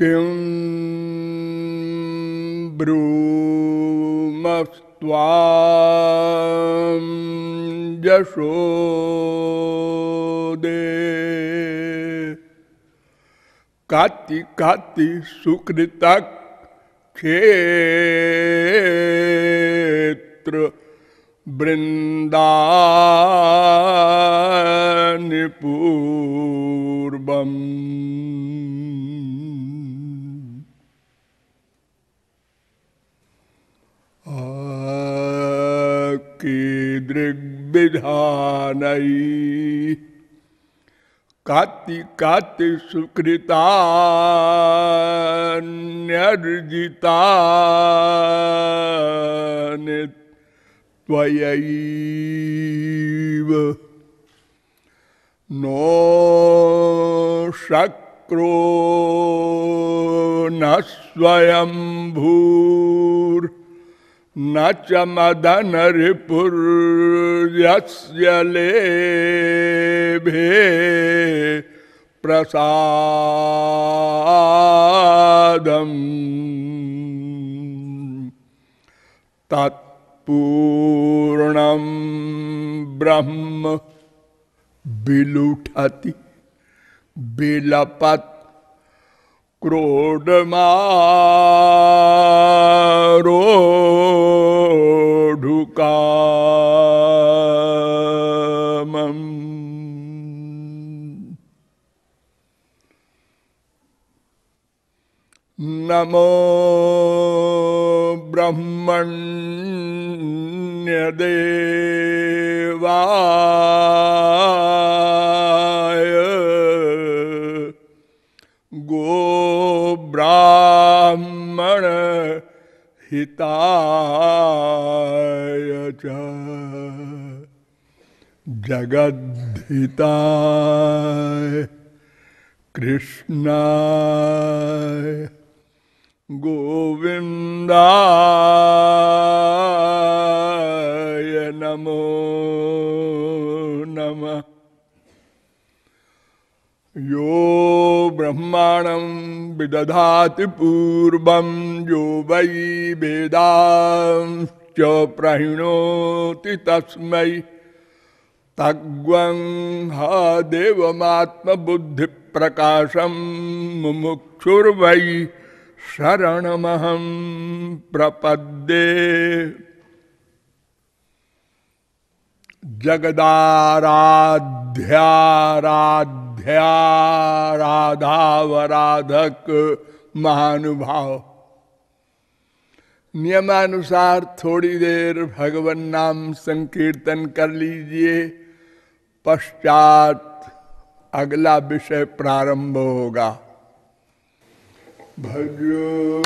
किं ब्रूमस्त्वा दे काति काति सुकृतक क्षेत्र वृन्दानिपूर्वम् कीदृग्विधानै काति काति सुकृता न्यर्जिता त्वयैव नो शक्रो न स्वयंभूर् न च मदन लेभे प्रसादम्। तत्पूर्णं ब्रह्म विलुठति विलपत् क्रोडमारोढुकामम् नमो ब्रह्मण्यदेवाय हिताय च। जगद्धिताय कृष्णाय गोविन्दाय नमो नमः। यो ब्रह्माणं विदधाति पूर्वं यो वै वेदांश्च प्रहिणोति तस्मै तग्वं हा देवमात्मबुद्धिप्रकाशं मुमुक्षुर्वै शरणमहं प्रपद्ये। जगदाराध्याराध्याराधावराधक महानुभाव। नियमानुसार थोड़ी देर भगवान नाम संकीर्तन कर लीजिए। पश्चात अगला विषय प्रारंभ होगा। भजो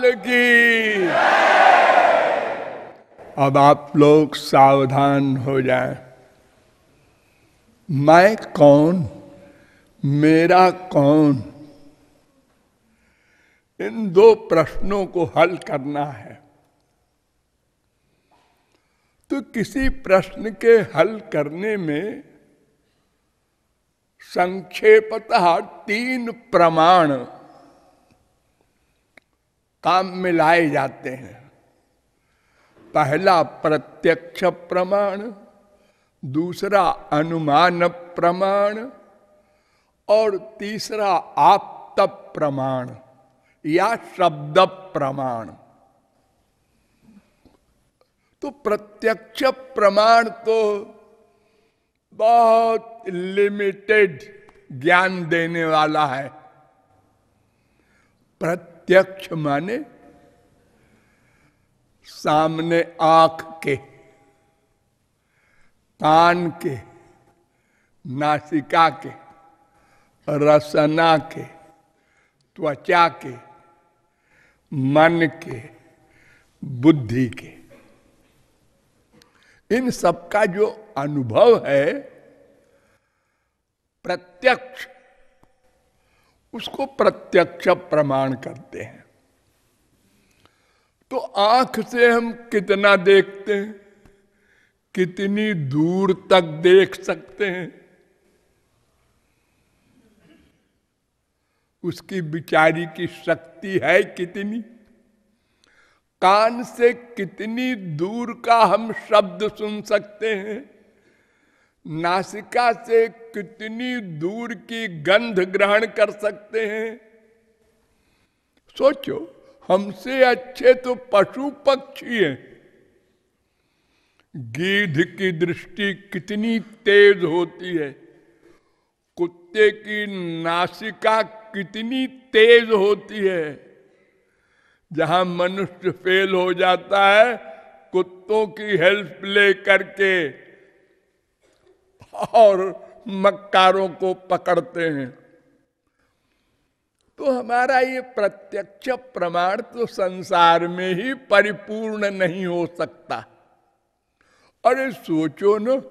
लाल की अब आप लोग सावधान हो जाएँ। मैं कौन? मेरा कौन? इन दो प्रश्नों को हल करना है। तो किसी प्रश्न के हल करने में संक्षेपतः तीन प्रमाण काम में लाए जाते हैं। पहला प्रत्यक्ष प्रमाण, दूसरा अनुमान प्रमाण, और तीसरा आप्त प्रमाण, या शब्द प्रमाण। तो प्रत्यक्ष प्रमाण तो बहुत लिमिटेड ज्ञान देने वाला है। प्रत्यक्ष माने सामने आँख के, कान के, नासिका के, रसना के, त्वचा के, मन के, बुद्धि के। इन सब का जो अनुभव है, प्रत्यक्ष उसको प्रत्यक्ष प्रमाण करते हैं। तो आँख से हम कितना देखते हैं, कितनी दूर तक देख सकते हैं। उसकी बिचारी की शक्ति है कितनी, कान से कितनी दूर का हम शब्द सुन सकते हैं, नासिका से कितनी दूर की गंध ग्रहण कर सकते हैं? सोचो, हमसे अच्छे तो पशु पक्षी हैं। गीध की दृष्टि कितनी तेज होती है। कुत्ते की नासिका कितनी तेज होती है। जहाँ मनुष्य फेल हो जाता है, कुत्तों की हेल्प ले करके और मक्कारों को पकड़ते हैं। तो हमारा ये प्रत्यक्ष प्रमाण तो संसार में ही परिपूर्ण नहीं हो सकता। अरे सोचो न,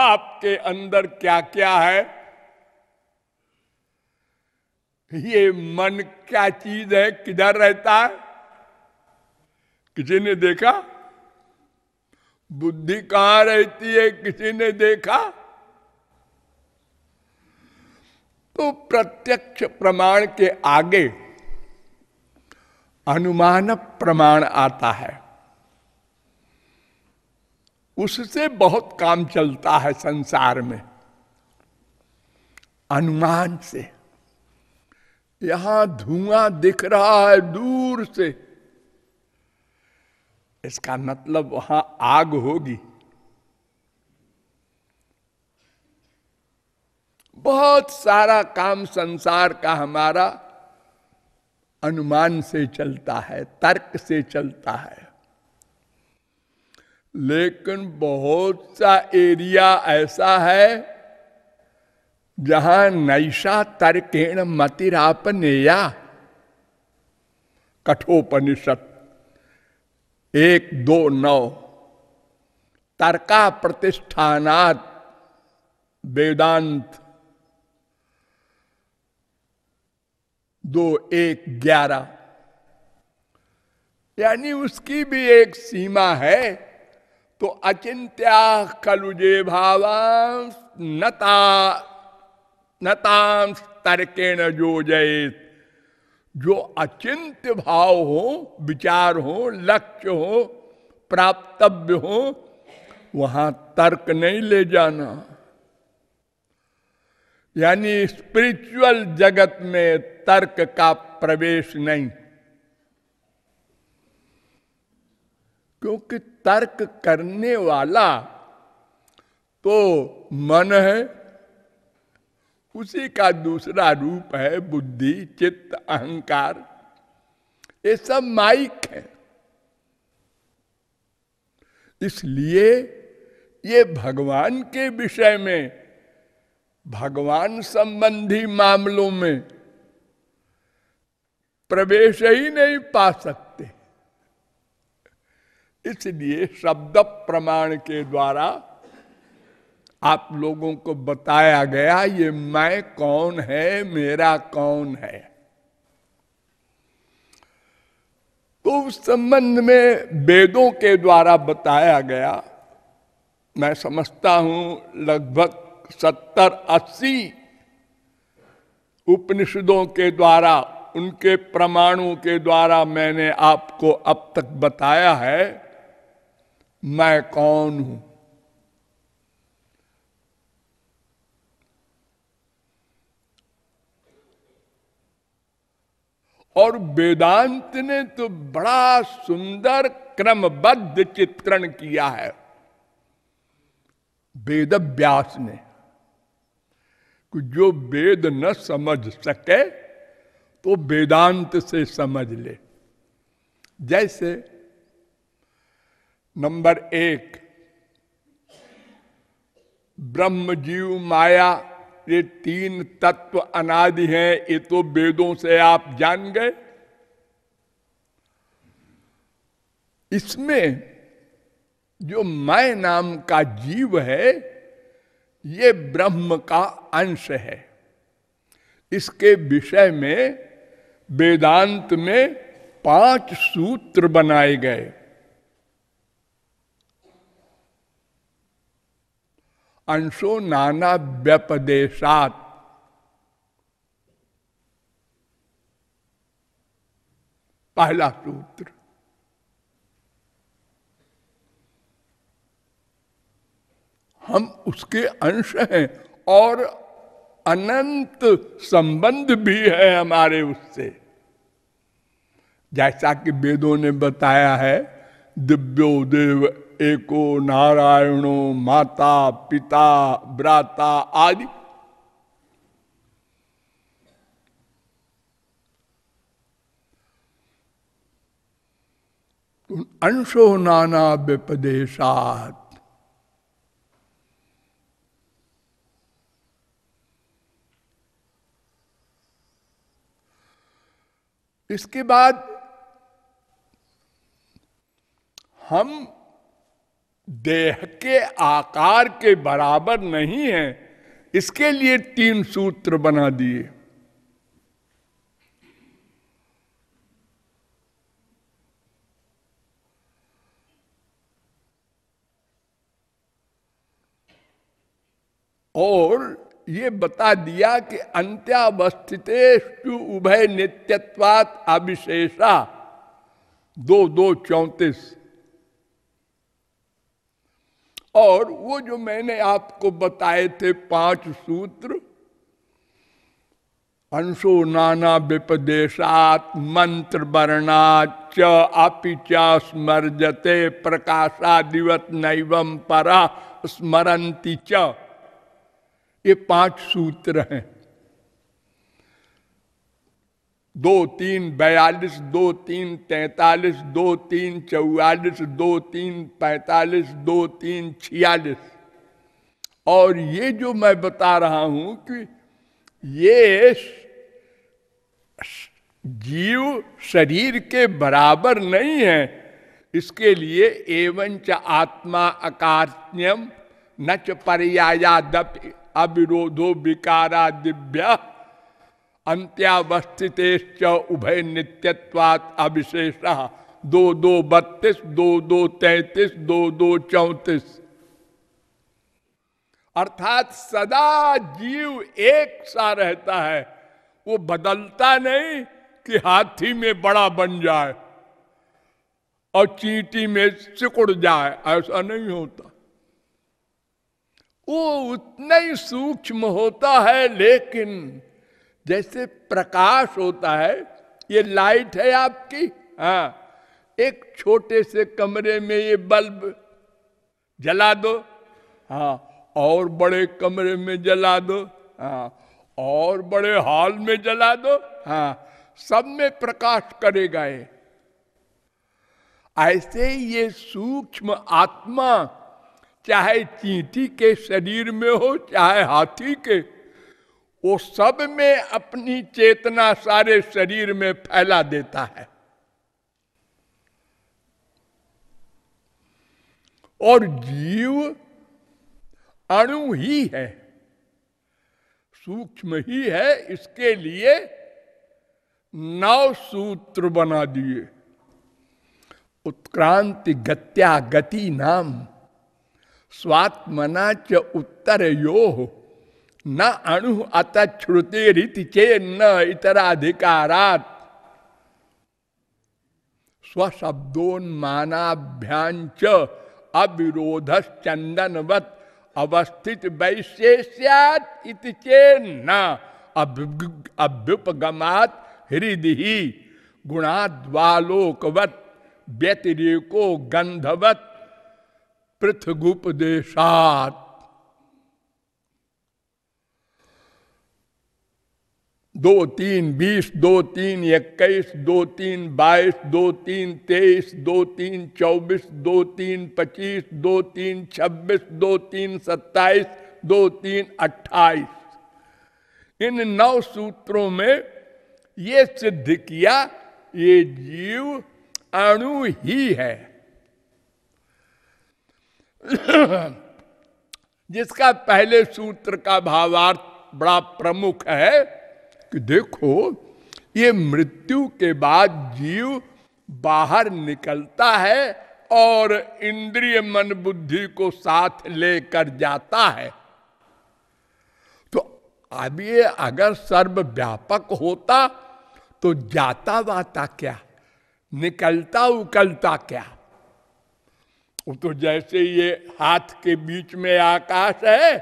आपके अंदर क्या क्या है? ये मन क्या चीज़ है? किधर रहता है? किसी ने देखा? बुद्धि कहाँ रहती है? किसी ने देखा? तो प्रत्यक्ष प्रमाण के आगे अनुमान प्रमाण आता है। उससे बहुत काम चलता है संसार में। अनुमान से। यहाँ धुआँ दिख रहा है दूर से। इसका मतलब वहाँ आग होगी। बहुत सारा काम संसार का हमारा अनुमान से चलता है, तर्क से चलता है। लेकिन बहुत सा एरिया ऐसा है जहाँ नैशा तर्केण मतिरापनेया। कठोपनिषद एक, दो, नौ। तर्का प्रतिष्ठानात वेदांत दो, एक, ग्यारह। यानी उसकी भी एक सीमा है। तो अचिंत्या खलुजे भावा नता नताम तर्केण जो जय जो अचिंत्य भाव हो, विचार हो, लक्ष्य हो, प्राप्तव्य हो, वहाँ तर्क नहीं ले जाना। यानी स्पिरिचुअल जगत में तर्क का प्रवेश नहीं। क्योंकि तर्क करने वाला तो मन है, उसी का दूसरा रूप है बुद्धि, चित्त, अहंकार। ये सब माइक है। इसलिए ये भगवान के विषय में भगवान संबंधी मामलों में प्रवेश ही नहीं पा सकते। इसलिए शब्द प्रमाण के द्वारा आप लोगों को बताया गया, ये मैं कौन है, मेरा कौन है। तो उस संबंध में वेदों के द्वारा बताया गया, मैं समझता हूँ, लगभग सत्तर अस्सी उपनिषदों के द्वारा, उनके प्रमाणों के द्वारा मैंने आपको अब तक बताया है, मैं कौन हूँ? और वेदांत ने तो बड़ा सुंदर क्रमबद्ध चित्रण किया है वेद व्यास ने। जो वेद न समझ सके तो वेदांत से समझ ले। जैसे नंबर एक ब्रह्म जीव माया ये तीन तत्व अनादि हैं, ये तो वेदों से आप जान गए। इसमें जो मैं नाम का जीव है ये ब्रह्म का अंश है। इसके विषय में वेदांत में पाँच सूत्र बनाए गए। अंशो नाना व्यपदेशात। पहला सूत्र। हम उसके अंश हैं और अनंत संबंध भी है हमारे उससे। जैसा कि वेदों ने बताया है, दिव्यो देव एको नारायणो माता, पिता ब्राता आदि। अंशो नाना व्यपदेशात इसके बाद हम देह के आकार के बराबर नहीं है, इसके लिए तीन सूत्र बना दिए। और ये बता दिया कि अंत्यावस्थित उभय नित्यत्वात अविशेषा। दो दो, चौतीस। और वो जो मैंने आपको बताए थे पाँच सूत्र, अंशो नाना विपदेशात, मंत्र वर्णाच अपिच स्मर्जते, प्रकाशादिवत नैवम परा स्मरती च। ये पाँच सूत्र हैं। दो तीन बयालीस, दो तीन तैतालीस, दो तीन चौवालीस, दो तीन पैतालीस, दो तीन छियालीस। और ये जो मैं बता रहा हूँ कि ये जीव शरीर के बराबर नहीं है, इसके लिए एवं च आत्मा अकार्यम न च पर्यायादप। अविरोधो विकारा दिव्या अंत्यावस्थित उभय नित्यत्वात अविशेष। दो दो बत्तीस, दो दो तैतीस, दो दो चौतीस। अर्थात सदा जीव एक सा रहता है। वो बदलता नहीं कि हाथी में बड़ा बन जाए और चींटी में सिकुड़ जाए। ऐसा नहीं होता। वो उतना ही सूक्ष्म होता है, लेकिन जैसे प्रकाश होता है, ये लाइट है आपकी हाँ एक छोटे से कमरे में ये बल्ब जला दो हाँ और बड़े कमरे में जला दो हाँ और बड़े हॉल में जला दो हाँ सब में प्रकाश करेगा ये। ऐसे ये सूक्ष्म आत्मा चाहे चींटी के शरीर में हो, चाहे हाथी के, वो सब में अपनी चेतना सारे शरीर में फैला देता है। और जीव अणु ही है, सूक्ष्म ही है, इसके लिए नव सूत्र बना दिए। उत्क्रांति गत्या गति नाम। स्वात्मना च उत्तर यो न अणु अतश्रुति रीति चे न इतराधिकारात। स्वशब्दोन्मानाभ्यांच अविरोध चंदनवत अवस्थित वैशेष्यात चे न अभ्युपगमात हृदय गुणाद्वालोकवत व्यतिरेको गंधवत पृथगुपदेशात। दो तीन बीस दो तीन इक्कीस दो तीन बाईस दो तीन तेईस दो तीन चौबीस दो तीन पच्चीस दो तीन छब्बीस दो तीन सत्ताईस दो तीन अट्ठाईस। इन नौ सूत्रों में ये सिद्ध किया, ये जीव अणु ही है। जिसका पहले सूत्र का भावार्थ बड़ा प्रमुख है कि देखो, ये मृत्यु के बाद जीव बाहर निकलता है और इंद्रिय मन बुद्धि को साथ लेकर जाता है। तो अब ये अगर सर्व व्यापक होता तो जाता वाता क्या? निकलता उकलता क्या? वो तो जैसे ये हाथ के बीच में आकाश है,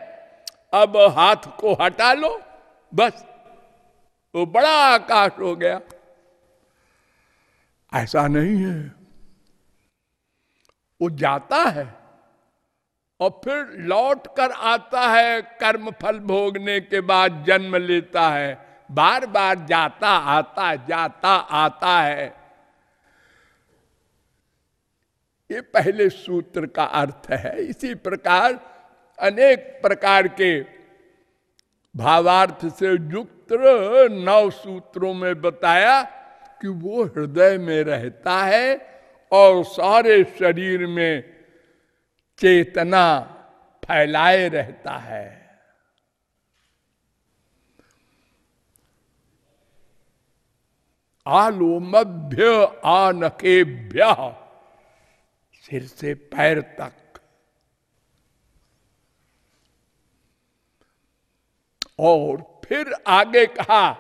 अब हाथ को हटा लो, बस। वो बड़ा आकाश हो गया। ऐसा नहीं है। वो जाता है और फिर लौट कर आता है कर्म फल भोगने के बाद जन्म लेता है। बार बार जाता, आता जाता, आता है। ये पहले सूत्र का अर्थ है। इसी प्रकार अनेक प्रकार के भावार्थ से युक्त नौ सूत्रों में बताया कि वो हृदय में रहता है और सारे शरीर में चेतना फैलाए रहता है। आलोमभ्य आनकेभ्य सिर से पैर तक। और फिर आगे कहा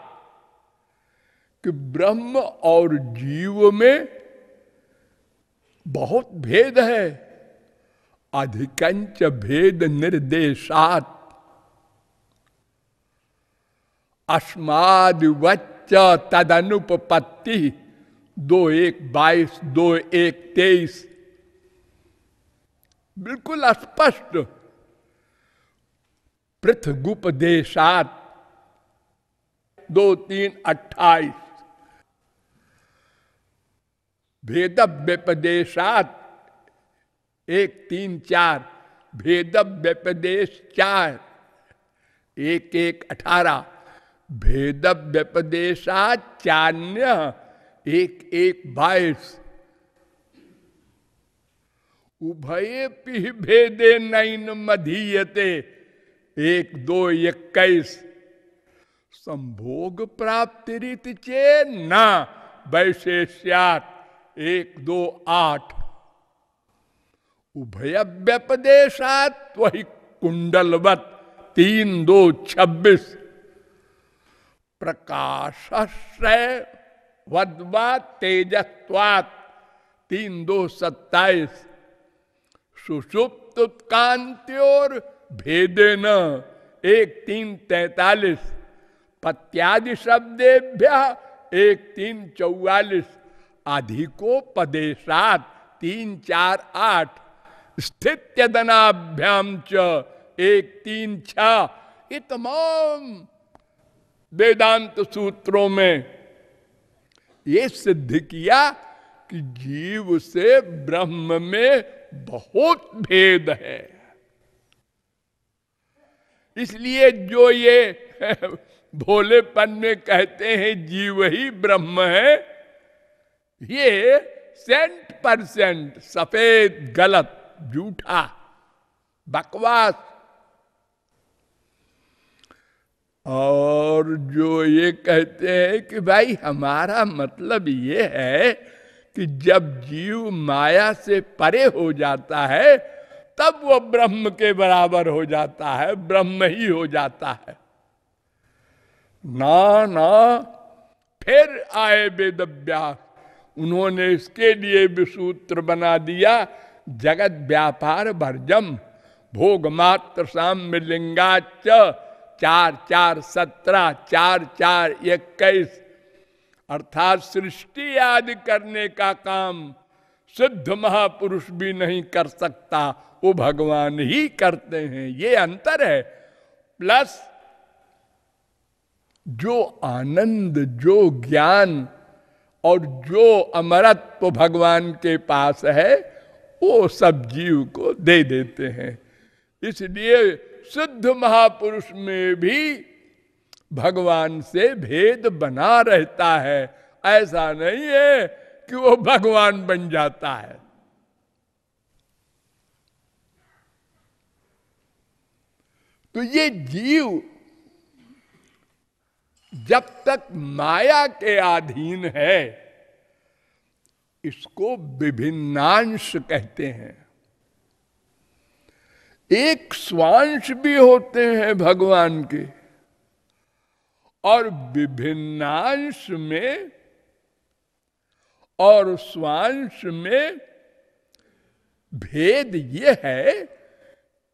कि ब्रह्म और जीव में बहुत भेद है। अधिकंच भेद निर्देशात। अस्मादिवच्च तदनुपत्ति दो एक बाईस, दो एक तेईस। बिल्कुल स्पष्ट पृथगुपदेशात दो तीन अट्ठाईस। भेद व्यपदेशात एक तीन चार। भेद व्यपदेश चार एक एक अठारह। भेद व्यपदेशात चान्य एक एक बाईस। उभये भेदे नैन मधीयते। एक, दो, इक्कीस। संभोग प्राप्ति रीति चे न वैशेष्यात एक, दो, आठ। उभय व्यपदेशात वही कुंडलवत। तीन, दो, छब्बीस। प्रकाश वद्वा तेजस्वात। तीन, दो, सत्ताईस। सुषुप्त उत्कांत्योर भेदे न एक तीन तैतालीस। पत्यादि शब्देभ्य एक तीन चौवालीस। अधिको पदेशात तीन चार आठ। स्थित्यदनाभ्याम च एक तीन छ। ये तमाम वेदांत सूत्रों में ये सिद्ध किया कि जीव से ब्रह्म में बहुत भेद है। इसलिए जो ये भोलेपन में कहते हैं, जीव ही ब्रह्म है, ये सेंट परसेंट सफ़ेद, गलत, झूठा, बकवास। और जो ये कहते हैं कि भाई, हमारा मतलब ये है कि जब जीव माया से परे हो जाता है, तब वो ब्रह्म के बराबर हो जाता है, ब्रह्म ही हो जाता है। ना ना, फिर आए वेद व्यास उन्होंने इसके लिए भी सूत्र बना दिया, जगत व्यापार भरजम, भोग मात्र साम्य लिंगाच चार चार सत्रह, चार चार इक्कीस अर्थात सृष्टि आदि करने का काम सिद्ध महापुरुष भी नहीं कर सकता, वो भगवान ही करते हैं। ये अंतर है। प्लस जो आनंद, जो ज्ञान और जो अमरत्व भगवान के पास है, वो सब जीव को दे देते हैं। इसलिए सिद्ध महापुरुष में भी भगवान से भेद बना रहता है। ऐसा नहीं है कि वो भगवान बन जाता है। तो ये जीव जब तक माया के अधीन है, इसको विभिन्नांश कहते हैं। एक स्वांश भी होते हैं भगवान के। और विभिन्नांश में और स्वांश में भेद ये है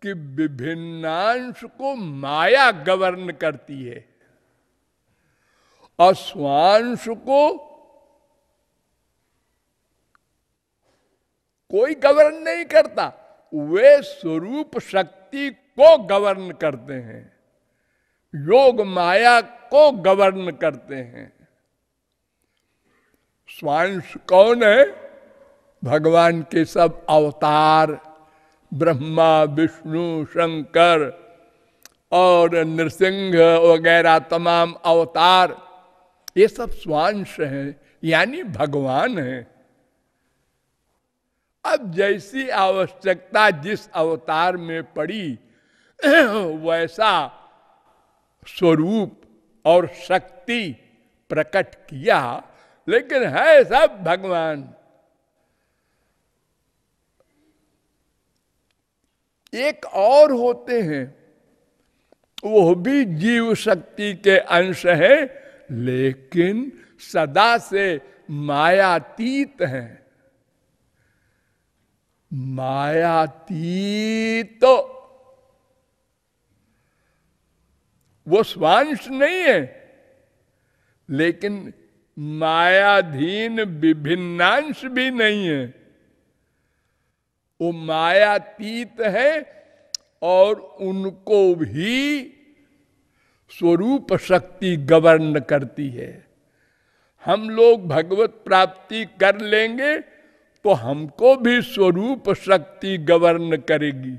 कि विभिन्नांश को माया गवर्न करती है और स्वांश को कोई गवर्न नहीं करता, वे स्वरूप शक्ति को गवर्न करते हैं। योग माया को गवर्न करते हैं। स्वांश कौन है? भगवान के सब अवतार, ब्रह्मा, विष्णु, शंकर और नृसिंह वगैरह तमाम अवतार, ये सब स्वांश हैं, यानी भगवान हैं। अब जैसी आवश्यकता जिस अवतार में पड़ी, वैसा स्वरूप और शक्ति प्रकट किया, लेकिन है सब भगवान। एक और होते हैं वो भी जीव शक्ति के अंश हैं, लेकिन सदा से मायातीत हैं। मायातीत तो वो स्वांश नहीं है। लेकिन मायाधीन विभिन्नांश भी नहीं है। वो मायातीत है और उनको भी स्वरूप शक्ति गवर्न करती है। हम लोग भगवत प्राप्ति कर लेंगे तो हमको भी स्वरूप शक्ति गवर्न करेगी।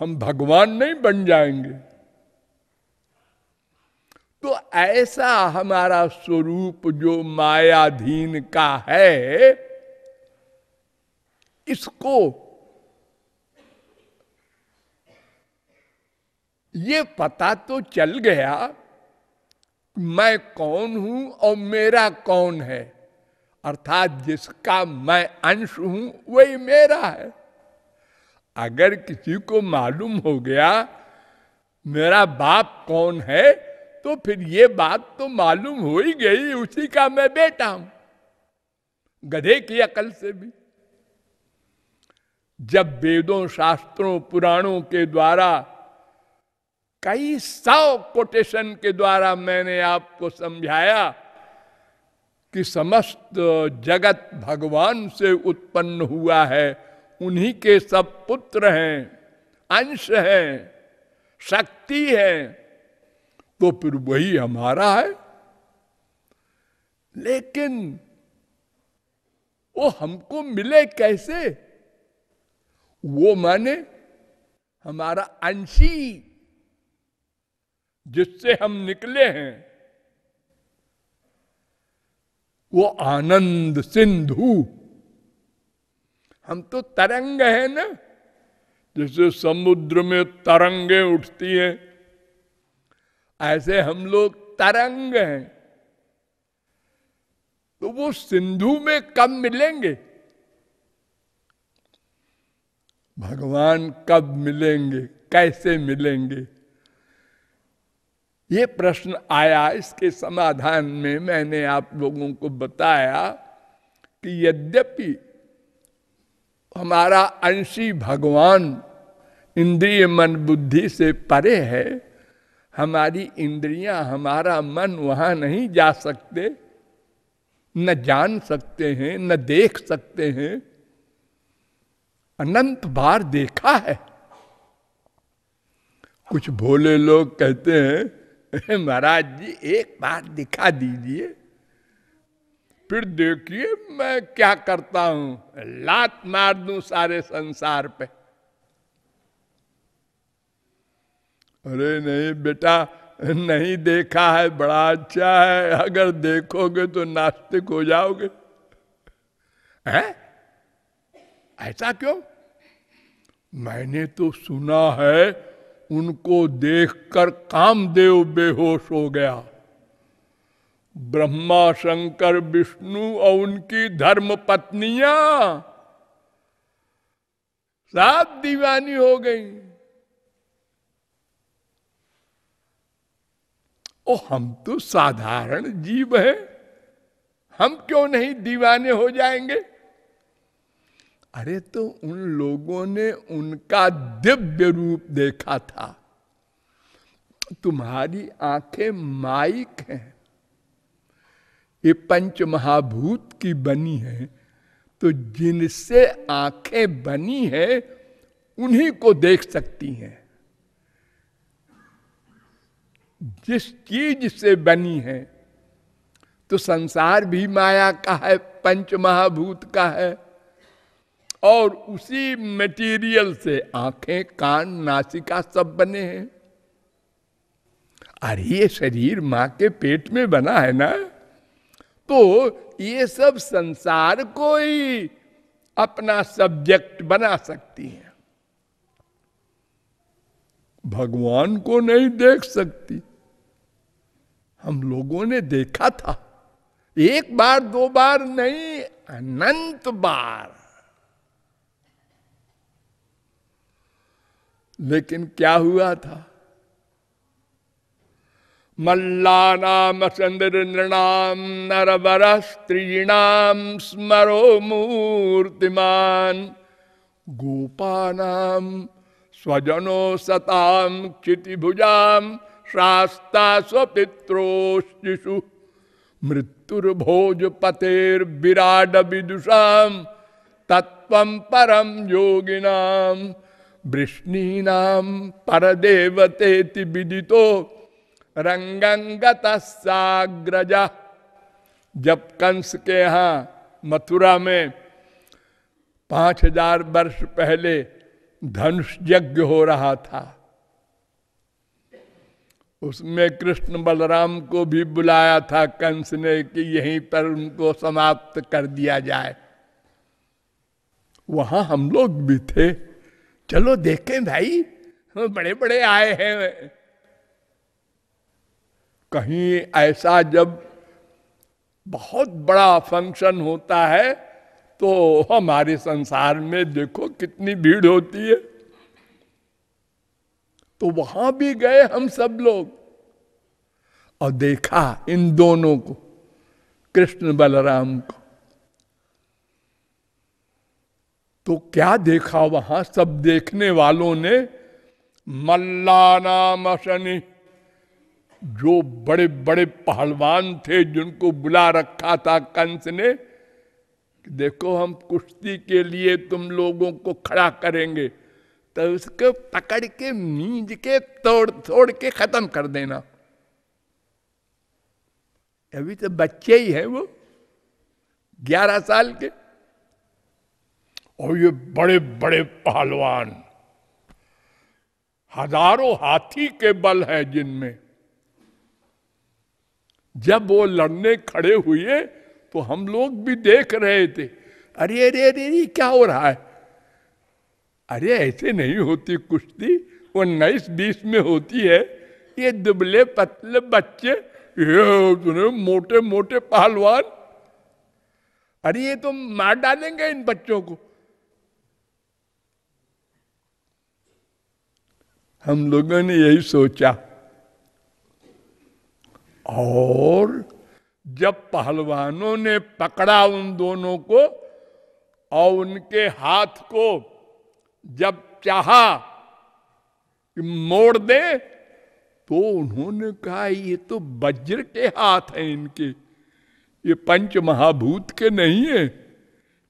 हम भगवान नहीं बन जाएँगे। तो ऐसा हमारा स्वरूप जो मायाधीन का है, इसको ये पता तो चल गया, मैं कौन हूँ और मेरा कौन है? अर्थात जिसका मैं अंश हूँ, वही मेरा है। अगर किसी को मालूम हो गया, मेरा बाप कौन है तो फिर ये बात तो मालूम हो ही गई, उसी का मैं बेटा हूँ। गधे की अकल से भी। जब वेदों, शास्त्रों, पुराणों के द्वारा, कई सौ कोटेशन के द्वारा मैंने आपको समझाया कि समस्त जगत भगवान से उत्पन्न हुआ है, उन्हीं के सब पुत्र हैं, अंश हैं, शक्ति है तो फिर वही हमारा है। लेकिन वो हमको मिले कैसे? वो माने हमारा अंशी जिससे हम निकले हैं, वो आनंद सिंधु। हम तो तरंग है ना, जैसे समुद्र में तरंगे उठती हैं। ऐसे हम लोग तरंग हैं। तो वो सिंधु में कब मिलेंगे? भगवान कब मिलेंगे? कैसे मिलेंगे? ये प्रश्न आया, इसके समाधान में मैंने आप लोगों को बताया कि यद्यपि हमारा अंशी भगवान इंद्रिय मन बुद्धि से परे है हमारी इंद्रियाँ, हमारा मन वहाँ नहीं जा सकते, न जान सकते हैं, न देख सकते हैं। अनंत बार देखा है। कुछ भोले लोग कहते हैं महाराज जी, एक बार दिखा दीजिए। फिर देखिए मैं क्या करता हूँ। लात मार दू सारे संसार पे। अरे नहीं बेटा, नहीं देखा है, बड़ा अच्छा है। अगर देखोगे तो नास्तिक हो जाओगे। हैं? ऐसा क्यों? मैंने तो सुना है, उनको देखकर कामदेव बेहोश हो गया। ब्रह्मा शंकर विष्णु और उनकी धर्म पत्नियाँ सात दीवानी हो गई। ओ हम तो साधारण जीव हैं। हम क्यों नहीं दीवाने हो जाएँगे? अरे तो उन लोगों ने उनका दिव्य रूप देखा था। तुम्हारी आँखें माइक हैं। ये पंच महाभूत की बनी है तो जिनसे आँखें बनी है, उन्हीं को देख सकती हैं। जिस चीज़ से बनी है तो संसार भी माया का है पंच महाभूत का है, और उसी मटेरियल से आँखें, कान, नासिका सब बने हैं। अरे ये शरीर माँ के पेट में बना है ना? तो ये सब संसार को ही अपना सब्जेक्ट बना सकती है। भगवान को नहीं देख सकती। हम लोगों ने देखा था। एक बार, दो बार नहीं, अनंत बार। लेकिन क्या हुआ था? मल्लानाम चंद्र नृणाम नरवर स्त्रीणाम स्मरो मूर्तिमान। गोपानाम स्वजनो सताम क्षितिभुजाम शास्ता स्वपित्रोशिशु मृत्युर्भोज पतेर विराड विदुषाम तत्व परम योगिनाम वृष्णीनाम परदेवते विदितो रंगंगत साग्रजा जब कंस के यहाँ मथुरा में पाँच हज़ार वर्ष पहले धनुष यज्ञ हो रहा था। उसमें कृष्ण बलराम को भी बुलाया था कंस ने कि यहीं पर उनको समाप्त कर दिया जाए। वहाँ हम लोग भी थे। चलो देखें भाई बड़े बड़े आए हैं। कहीं ऐसा जब बहुत बड़ा फ़ंक्शन होता है तो हमारे संसार में देखो कितनी भीड़ होती है। तो वहाँ भी गए हम सब लोग और देखा इन दोनों को, कृष्ण बलराम को। तो क्या देखा वहाँ सब देखने वालों ने? मल्लाना मशनी जो बड़े बड़े पहलवान थे जिनको बुला रखा था कंस ने देखो हम कुश्ती के लिए तुम लोगों को खड़ा करेंगे तो उसको पकड़ के नींद के तोड़ तोड़ के खत्म कर देना। अभी तो बच्चे ही हैं वो, ग्यारह साल के। और ये बड़े बड़े पहलवान, हज़ारों हाथी के बल है जिनमें। जब वो लड़ने खड़े हुए तो हम लोग भी देख रहे थे। अरे अरे अरे अरे, क्या हो रहा है? अरे, ऐसे नहीं होती कुश्ती उन्नीस बीस में होती है। ये दुबले पतले बच्चे, ये मोटे मोटे पहलवान। अरे, ये तो मार डालेंगे इन बच्चों को। हम लोगों ने यही सोचा। और जब पहलवानों ने पकड़ा उन दोनों को और उनके हाथ को जब चाहा कि मोड़ दे तो उन्होंने कहा, ये तो वज्र के हाथ हैं इनके। ये पंच महाभूत के नहीं है।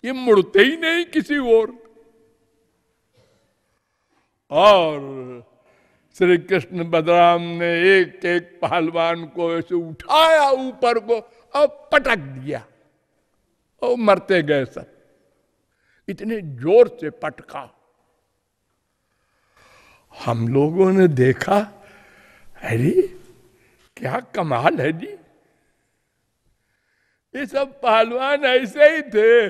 ये मुड़ते ही नहीं किसी और। और श्री कृष्ण बदराम ने एक एक पहलवान को ऐसे उठाया ऊपर को और पटक दिया। और मरते गए सब। इतने ज़ोर से पटका। हम लोगों ने देखा, अरे, क्या कमाल है जी। ये सब पहलवान ऐसे ही थे।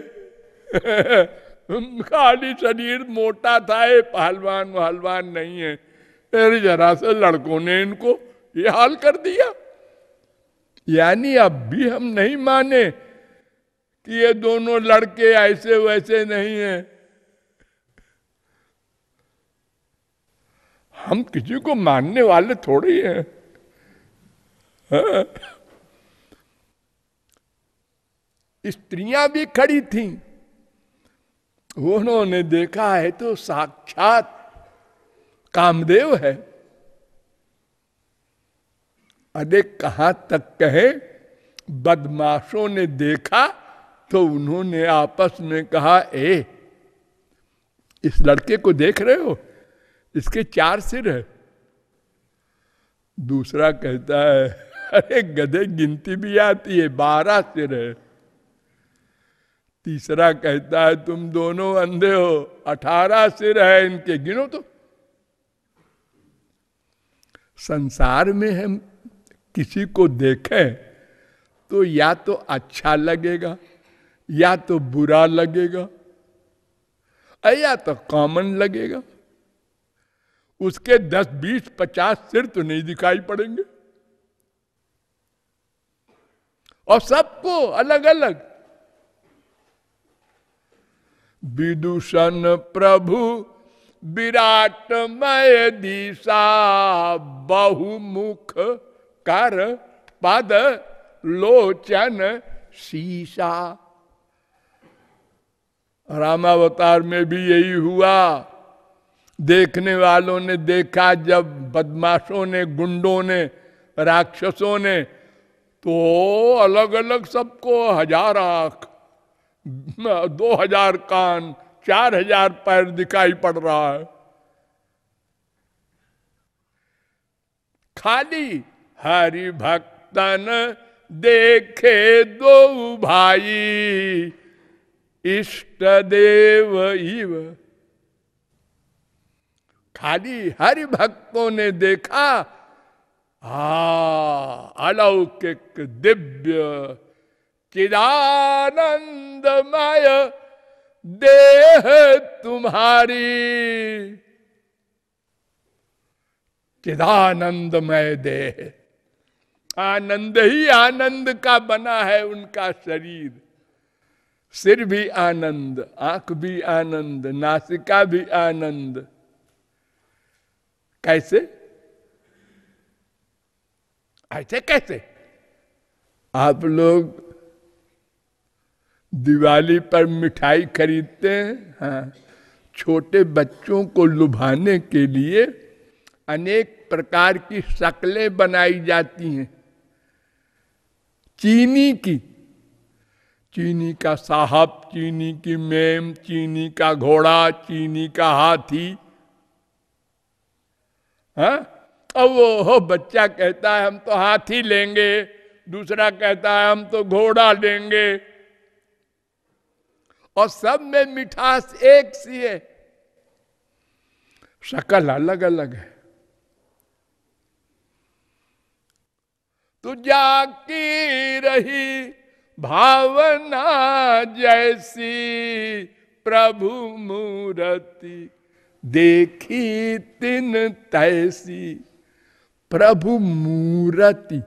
खाली शरीर मोटा था, ये पहलवान वहलवान नहीं है। फिर जरा से लड़कों ने इनको ये हाल कर दिया। यानी अब भी हम नहीं माने कि ये दोनों लड़के ऐसे वैसे नहीं है। हम किसी को मानने वाले थोड़े ही। हैं। हाँ। स्त्रियाँ भी खड़ी थीं। उन्होंने देखा है तो साक्षात कामदेव है। अरे कहाँ तक कहे, बदमाशों ने देखा तो उन्होंने आपस में कहा, ए, इस लड़के को देख रहे हो? इसके चार सिर है। दूसरा कहता है, अरे, गधे गिनती भी आती है, बारह सिर है। तीसरा कहता है, तुम दोनों अंधे हो, अठारह सिर है इनके, गिनो तो। संसार में हम किसी को देखें तो या तो अच्छा लगेगा, या तो बुरा लगेगा, या तो कॉमन लगेगा। उसके दस, बीस, पचास सिर तो नहीं दिखाई पड़ेंगे। और सबको अलग अलग विदूषण प्रभु विराटमय दिशा बहुमुख कर पद लोचन शीशा रामावतार में भी यही हुआ। देखने वालों ने देखा, जब बदमाशों ने, गुंडों ने, राक्षसों ने तो अलग अलग सबको हज़ार आँख, दो हज़ार कान चार हज़ार पैर दिखाई पड़ रहा है। खाली हरि भक्तन देखे दो भाई, इष्ट देव इव। खाली हरि भक्तों ने देखा हा अलौकिक दिव्य, चिदानंदमय देह तुम्हारी। चिदानंदमय देह। आनंद ही आनंद का बना है उनका शरीर। सिर भी आनंद, आँख भी आनंद, नासिका भी आनंद। कैसे? ऐसे कैसे? आप लोग दिवाली पर मिठाई खरीदते हैं हाँ छोटे बच्चों को लुभाने के लिए अनेक प्रकार की शक्लें बनाई जाती हैं। चीनी की, चीनी का साहब, चीनी की मेम, चीनी का घोड़ा, चीनी का हाथी हाँ अब वो हो बच्चा कहता है, हम तो हाथी लेंगे, दूसरा कहता है, हम तो घोड़ा लेंगे। और सब में मिठास एक सी है। शकल अलग अलग है। तुझा की रही भावना जैसी प्रभु मूर्ति देखी तिन तैसी। प्रभु मूर्ति,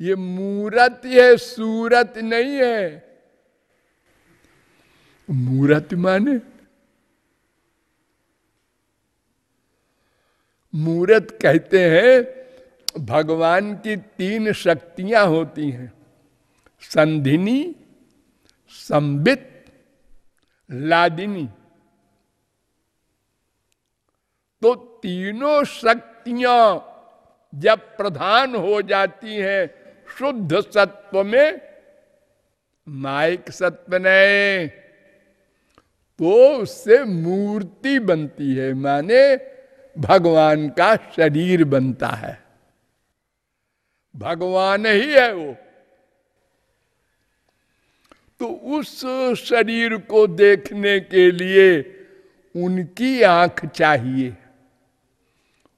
ये मूर्ति है, सूरत नहीं है। मूर्त माने मूर्त कहते हैं, भगवान की तीन शक्तियाँ होती हैं। संधिनी, संबित, लादिनी। तो तीनों शक्तियाँ जब प्रधान हो जाती हैं, शुद्ध सत्व में माइक सत्व नहीं तो उससे मूर्ति बनती है, माने भगवान का शरीर बनता है। भगवान ही है वो। तो उस शरीर को देखने के लिए उनकी आँख चाहिए।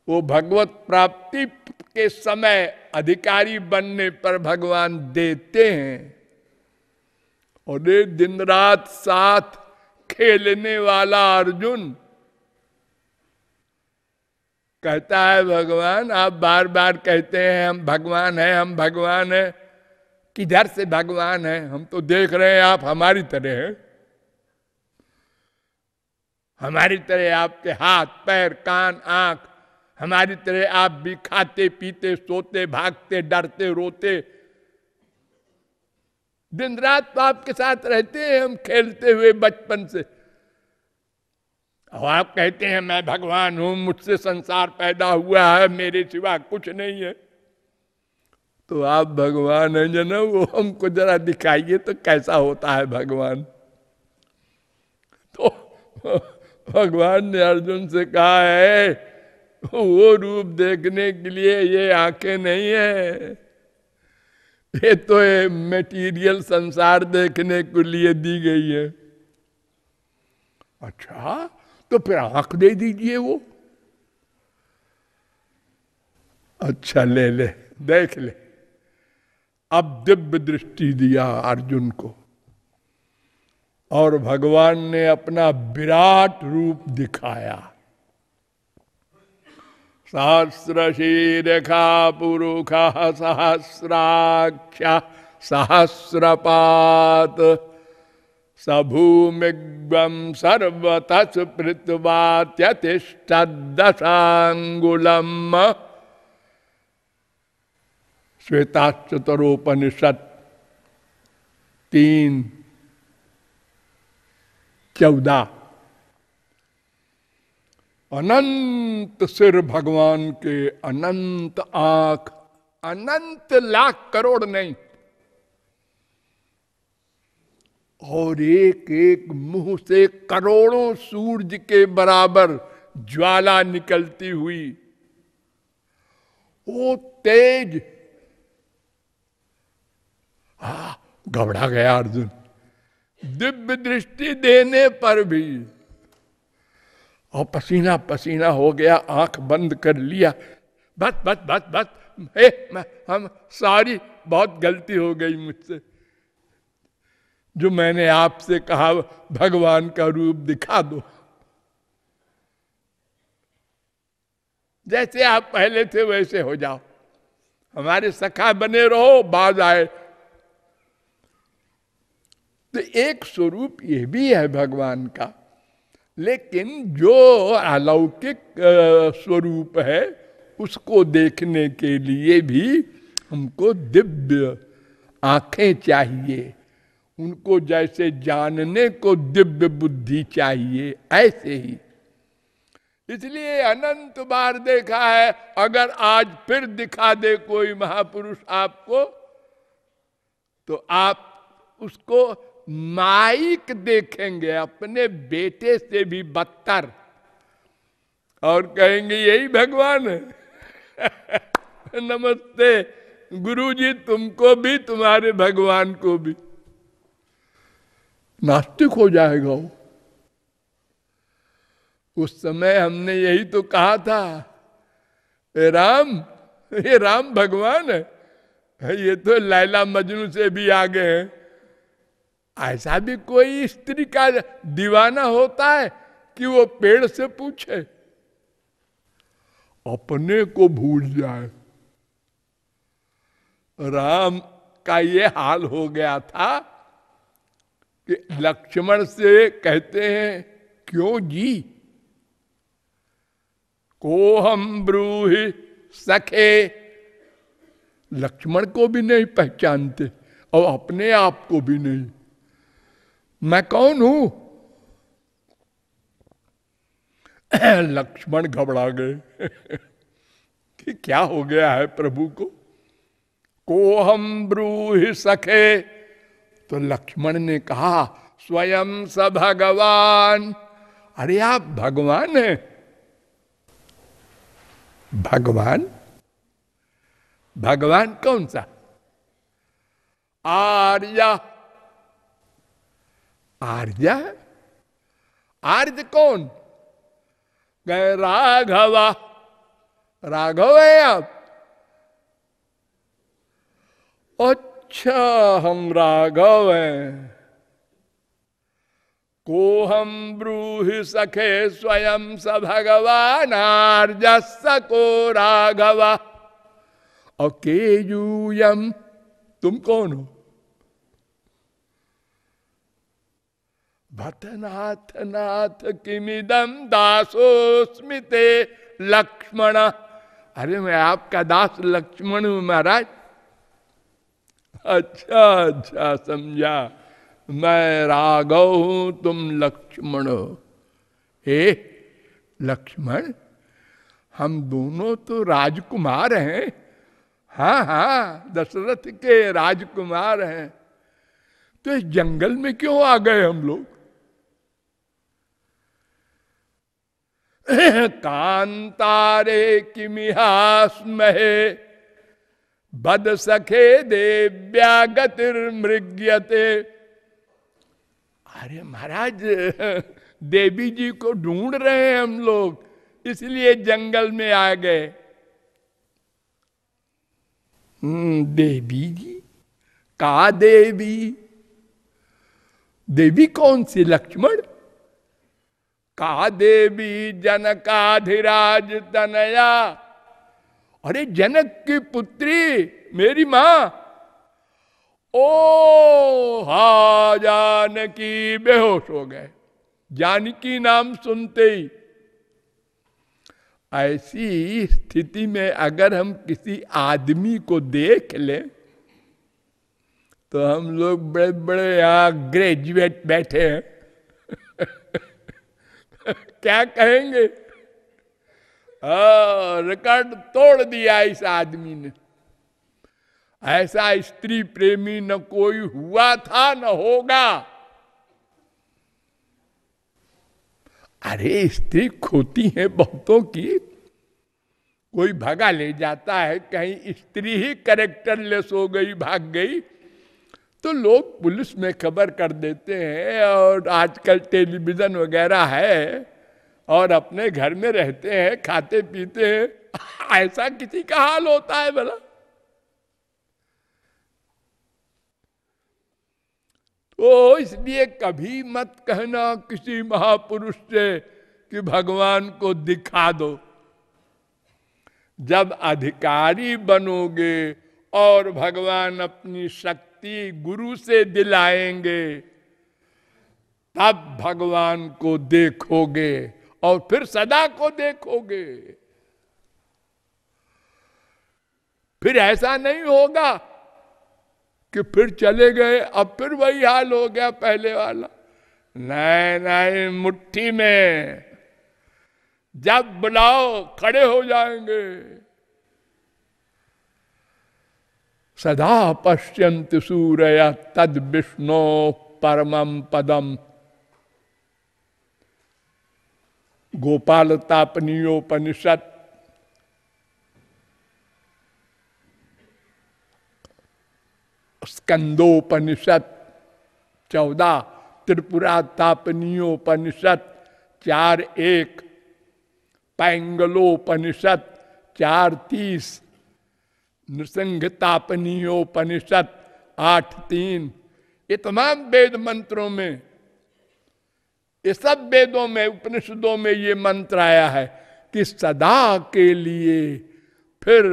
वो भगवत प्राप्ति के समय अधिकारी बनने पर भगवान देते हैं और दिन रात साथ खेलने वाला अर्जुन। कहता है, भगवान, आप बार बार कहते हैं, हम भगवान हैं, हम भगवान हैं। किधर से भगवान हैं? हम तो देख रहे हैं, आप हमारी तरह हैं। हमारी तरह आपके हाथ, पैर, कान, आँख, हमारी तरह आप भी खाते पीते सोते, भागते, डरते, रोते दिन रात तो आपके साथ रहते हैं, हम खेलते हुए बचपन से। और आप कहते हैं, मैं भगवान हूँ, मुझसे संसार पैदा हुआ है, मेरे सिवा कुछ नहीं है। तो आप भगवान हैं जना, वो हमको जरा दिखाइए तो कैसा होता है भगवान। तो भगवान ने अर्जुन से कहा है वो रूप देखने के लिए ये आँखें नहीं है। ये तो ये मेटीरियल संसार देखने के लिए दी गई है। अच्छा तो फिर आँख दे दीजिए वो। अच्छा ले ले, देख ले। अब दिव्य दृष्टि दिया अर्जुन को। और भगवान ने अपना विराट रूप दिखाया। सहस्र शीरेखा पुरुखा सहस्राक्ष सहस्रपात सभूमिग्वम सर्वतस पृथ्वात्यतिष्ठदशांगुलम श्वेताचतरोपनिषद तीन चौदह। अनंत सिर भगवान के अनंत आँख, अनंत लाख करोड़ नहीं। और एक एक मुँह से करोड़ों सूरज के बराबर ज्वाला निकलती हुई, वो तेज। हा, घबरा गया अर्जुन। दिव्य दृष्टि देने पर भी और पसीना पसीना हो गया, आँख बंद कर लिया। बस बस बस बस, हे हम सारी बहुत गलती हो गई मुझसे। जो मैंने आपसे कहा, भगवान का रूप दिखा दो। जैसे आप पहले थे, वैसे हो जाओ। हमारे सखा बने रहो बाज आए। तो एक स्वरूप यह भी है भगवान का। लेकिन जो अलौकिक स्वरूप है, उसको देखने के लिए भी हमको दिव्य आँखें चाहिए। उनको जैसे जानने को दिव्य बुद्धि चाहिए, ऐसे ही। इसलिए अनंत बार देखा है, अगर आज फिर दिखा दे कोई महापुरुष आपको तो आप उसको माइक देखेंगे, अपने बेटे से भी बदतर। और कहेंगे, यही भगवान है। नमस्ते, गुरुजी, तुमको भी, तुम्हारे भगवान को भी। नास्तिक हो जाएगा वो। उस समय हमने यही तो कहा था, ए राम ये राम भगवान है। ये तो लैला मजनू से भी आगे हैं। ऐसा भी कोई स्त्री का दीवाना होता है कि वो पेड़ से पूछे, अपने को भूल जाए। राम का ये हाल हो गया था कि लक्ष्मण से कहते हैं, क्यों जी? को हम ब्रूहि सखे। लक्ष्मण को भी नहीं पहचानते और अपने आप को भी नहीं। मैं कौन हूँ? लक्ष्मण घबरा गए। कि क्या हो गया है प्रभु को? को हम ब्रूहि सखे। तो लक्ष्मण ने कहा, स्वयं स भगवान। अरे आप भगवान हैं। भगवान? भगवान कौन सा? आर्या आर्य आर्य कौन? गए राघवा। राघव है आप। अच्छा हम राघव। हैं को हम ब्रूहि सखे स्वयं स भगवान आर्जस को राघवा। और के यूयम तुम कौन हो? भटनाथ नाथ किमिदम दासो स्मिते लक्ष्मण। अरे, मैं आपका दास लक्ष्मण हूँ, महाराज। अच्छा अच्छा समझा। मैं राघव हूँ, तुम लक्ष्मण हो। हे लक्ष्मण, हम दोनों तो राजकुमार हैं। हाँ हाँ दशरथ के राजकुमार हैं। तो इस जंगल में क्यों आ गए हम लोग? कांतारे किमिहास्महे बद सखे देव्या गतिर्मृग्यते अरे महाराज देवी जी को ढूंढ रहे हैं हम लोग इसलिए जंगल में आ गए। हम्म, देवी जी? का देवी? देवी कौन सी? लक्ष्मण? का देवी जनकाधिराज तनया। अरे जनक की पुत्री मेरी माँ। ओ हा, जानकी बेहोश हो गए। जानकी नाम सुनते ही। ऐसी स्थिति में अगर हम किसी आदमी को देख लें तो हम लोग बड़े बड़े यहाँ ग्रेजुएट बैठे हैं। क्या कहेंगे? रिकॉर्ड तोड़ दिया इस आदमी ने। ऐसा स्त्री प्रेमी न कोई हुआ था, न होगा। अरे, स्त्री खोती है बहुतों की। कोई भगा ले जाता है, कहीं स्त्री ही करेक्टर लेस हो गई, भाग गई। तो लोग पुलिस में खबर कर देते हैं और आजकल टेलीविज़न वगैरह है और अपने घर में रहते हैं, खाते पीते हैं। ऐसा किसी का हाल होता है भला? तो इसलिए कभी मत कहना किसी महापुरुष से कि भगवान को दिखा दो। जब अधिकारी बनोगे और भगवान अपनी शक्ति गुरु से दिलाएँगे, तब भगवान को देखोगे और फिर सदा को देखोगे। फिर ऐसा नहीं होगा कि फिर चले गए, अब फिर वही हाल हो गया पहले वाला। नहीं नहीं मुट्ठी में जब बुलाओ, खड़े हो जाएँगे। सदा पश्यंत सूर्य तद विष्णु परमम पदम। गोपाल तापनीयोपनिषद स्कंदोपनिषद चौदह त्रिपुरा तापनीयोपनिषद चार एक पैंगलोपनिषद चार तीस नृसंगतापनीयोपनिषद आठ तीन। ये तमाम वेद मंत्रों में, ये सब वेदों में, उपनिषदों में ये मंत्र आया है कि सदा के लिए फिर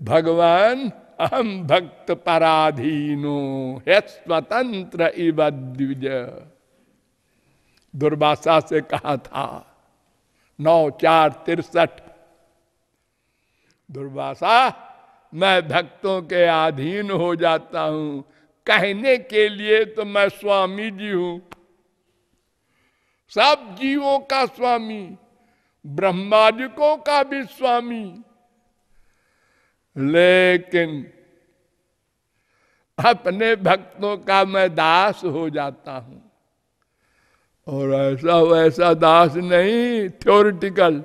भगवान अहम भक्त पराधीनो, है स्वतंत्र इव द्विज। दुर्भाषा से कहा था, नौ चार तिरसठ। दुर्भाषा मैं भक्तों के अधीन हो जाता हूँ। कहने के लिए तो मैं स्वामी जी हूँ। सब जीवों का स्वामी, ब्रह्मादिकों का भी स्वामी। लेकिन अपने भक्तों का मैं दास हो जाता हूँ। और ऐसा वैसा दास नहीं थ्योरिटिकल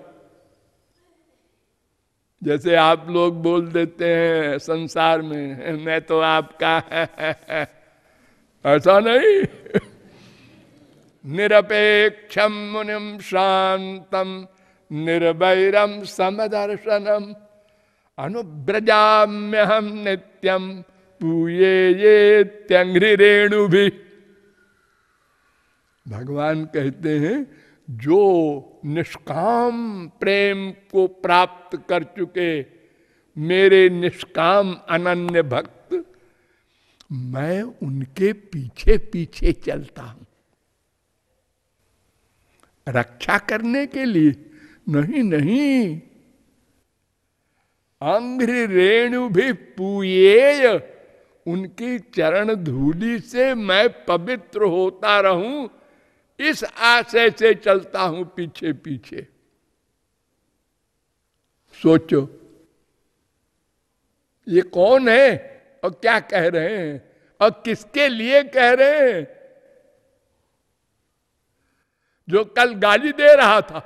जैसे आप लोग बोल देते हैं संसार में, मैं तो आपका ऐसा नहीं। निरपेक्षम मुनिम शांतम निर्वैरम समदर्शनम अनुब्रजाम्य हम नित्यम पूये ये त्यंग्री रेणु भी भगवान कहते हैं जो निष्काम प्रेम को प्राप्त कर चुके मेरे निष्काम अनन्य भक्त, मैं उनके पीछे पीछे चलता हूँ। रक्षा करने के लिए नहीं नहीं। अंग्र रेणु भी पुएय उनकी चरण धूली से मैं पवित्र होता रहूँ। इस आशय से चलता हूँ पीछे पीछे सोचो, ये कौन है और क्या कह रहे हैं और किसके लिए कह रहे हैं? जो कल गाली दे रहा था,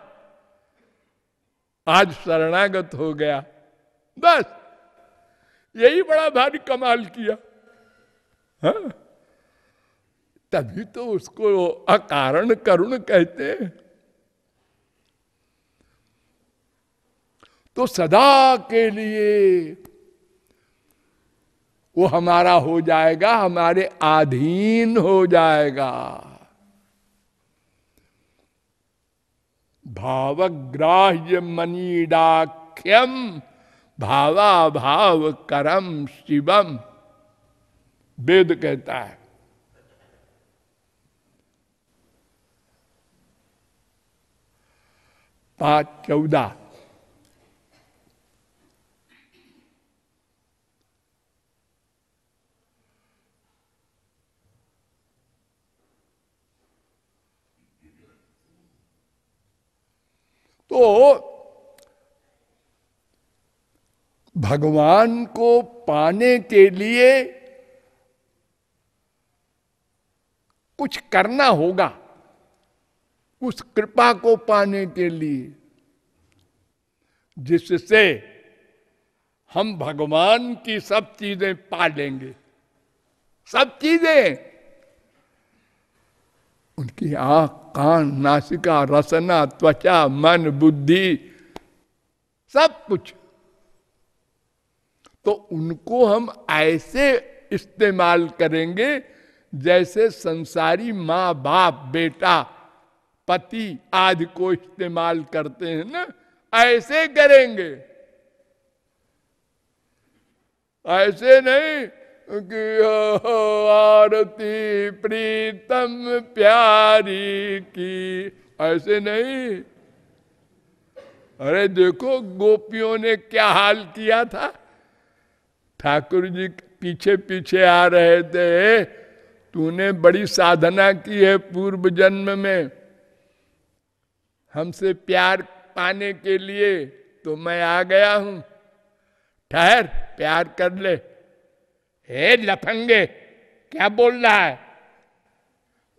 आज शरणागत हो गया। बस, यही बड़ा भारी कमाल किया। हाँ? तभी तो उसको अकारण करुण कहते हैं। तो सदा के लिए वो हमारा हो जाएगा, हमारे अधीन हो जाएगा। भावग्राह्य मनीडाख्यम भावा भाव करम शिवम, वेद कहता है। पाँच चौदह तो भगवान को पाने के लिए कुछ करना होगा। उस कृपा को पाने के लिए, जिससे हम भगवान की सब चीज़ें पा लेंगे सब चीज़ें। उनकी आँख, कान, नासिका, रसना, त्वचा, मन, बुद्धि, सब कुछ। तो उनको हम ऐसे इस्तेमाल करेंगे जैसे संसारी माँ बाप बेटा पति आदि को इस्तेमाल करते हैं ना, ऐसे करेंगे। ऐसे नहीं कि आरती प्रीतम प्यारी की। ऐसे नहीं। अरे देखो, गोपियों ने क्या हाल किया था? ठाकुर जी पीछे पीछे आ रहे थे। तूने बड़ी साधना की है पूर्व जन्म में। हमसे प्यार पाने के लिए तो मैं आ गया हूँ। ठहर, प्यार कर ले। हे लफंगे, क्या बोल रहा है?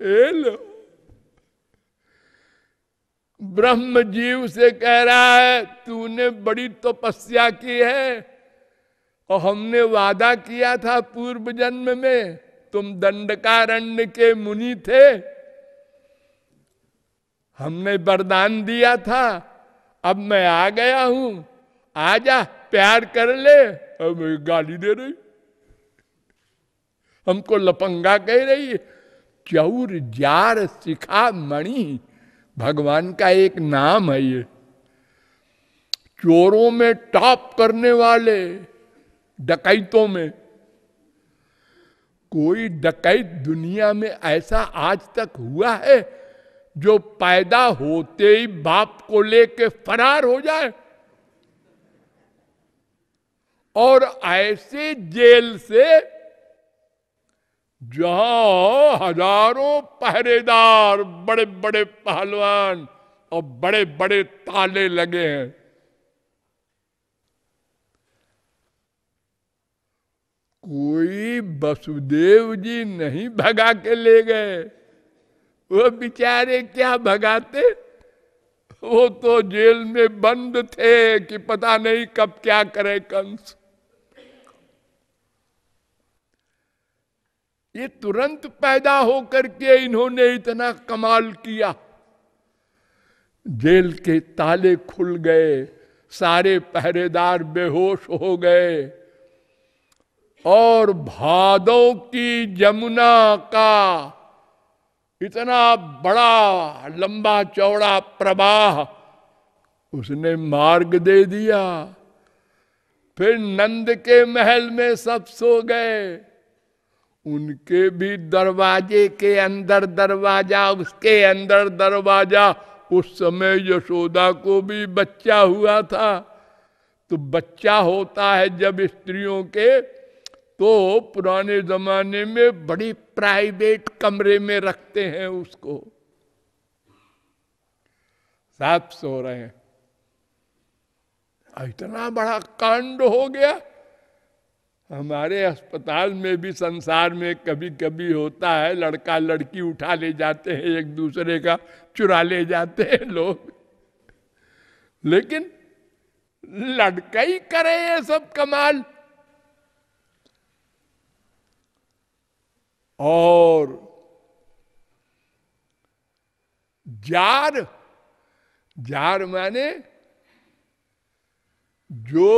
ए लो। ब्रह्म जीव से कह रहा है, तूने बड़ी तपस्या की है और हमने वादा किया था पूर्व जन्म में, तुम दंडकारण्य के मुनि थे। हमने वरदान दिया था। अब मैं आ गया हूँ। आ जा प्यार कर ले। गाली दे रही। हमको लपंगा कह रही है, चौर जार सिखा मणि, भगवान का एक नाम है ये। चोरों में टॉप करने वाले, डकैतों में। कोई डकैत दुनिया में ऐसा आज तक हुआ है जो पैदा होते ही बाप को लेके फरार हो जाए। और ऐसे जेल से जहाँ हज़ारों पहरेदार बड़े बड़े पहलवान और बड़े बड़े ताले लगे हैं। कोई वसुदेव जी नहीं भगा के ले गए। वो बेचारे क्या भगाते? वो तो जेल में बंद थे कि पता नहीं कब क्या करे कंस। ये तुरंत पैदा होकर के इन्होंने इतना कमाल किया। जेल के ताले खुल गए, सारे पहरेदार बेहोश हो गए। और भादों की जमुना का इतना बड़ा लंबा चौड़ा प्रवाह उसने मार्ग दे दिया। फिर नंद के महल में सब सो गए। उनके भी दरवाजे के अंदर दरवाज़ा, उसके अंदर दरवाज़ा। उस समय यशोदा को भी बच्चा हुआ था। तो बच्चा होता है जब स्त्रियों के तो पुराने जमाने में बड़ी प्राइवेट कमरे में रखते हैं उसको। साफ़ सो रहे हैं। इतना बड़ा कांड हो गया। हमारे अस्पताल में भी संसार में कभी कभी होता है, लड़का लड़की उठा ले जाते हैं, एक दूसरे का चुरा ले जाते हैं लोग। लेकिन लड़का ही करे ये सब कमाल। और जार जार माने जो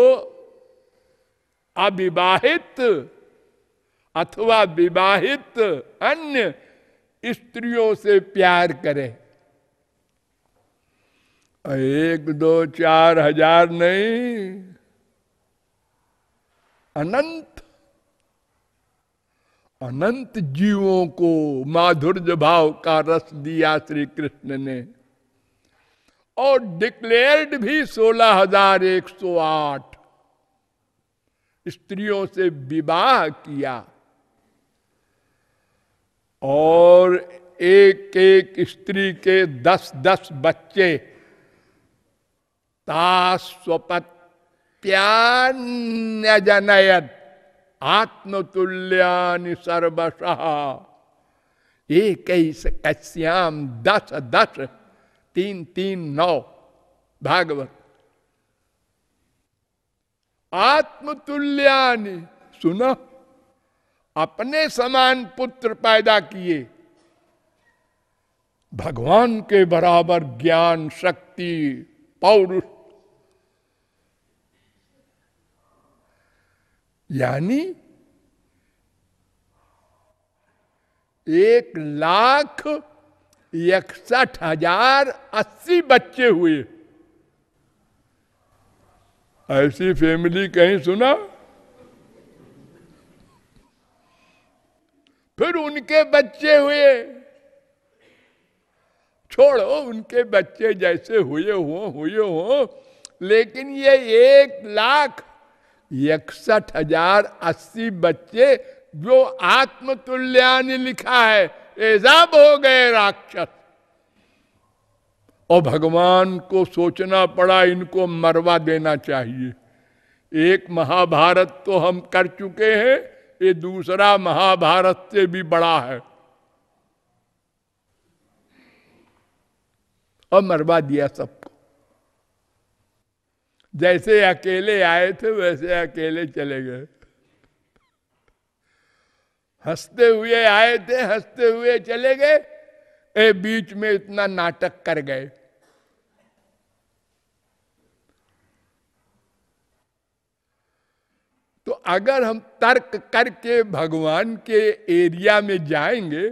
अविवाहित अथवा विवाहित अन्य स्त्रियों से प्यार करे। एक, दो, चार हज़ार नहीं। अनंत अनंत जीवों को माधुर्य भाव का रस दिया श्री कृष्ण ने। और डिक्लेयर्ड भी सोलह हज़ार एक सौ आठ स्त्रियों से विवाह किया। और एक एक स्त्री के दस दस बच्चे तास्वपत्यान्यजनयत आत्मतुल्यानि सर्वश। एक कश्याम दस दस तीन तीन नौ। भागवत। आत्मतुल्यानि सुनो, अपने समान पुत्र पैदा किए। भगवान के बराबर ज्ञान, शक्ति, पौरुष यानी एक लाख इकसठ हज़ार अस्सी बच्चे हुए। ऐसी फैमिली कहीं सुना? फिर उनके बच्चे हुए। छोड़ो, उनके बच्चे जैसे हुए हो हुए हो, लेकिन ये एक लाख इकसठ हज़ार अस्सी बच्चे जो आत्मतुल्यान लिखा है, एजाब हो गए राक्षस। और भगवान को सोचना पड़ा, इनको मरवा देना चाहिए। एक महाभारत तो हम कर चुके हैं, ये दूसरा महाभारत से भी बड़ा है। और मरवा दिया सबको। जैसे अकेले आए थे, वैसे अकेले चले गए। हँसते हुए आए थे, हँसते हुए चले गए। ए, बीच में इतना नाटक कर गए। तो अगर हम तर्क करके भगवान के एरिया में जाएँगे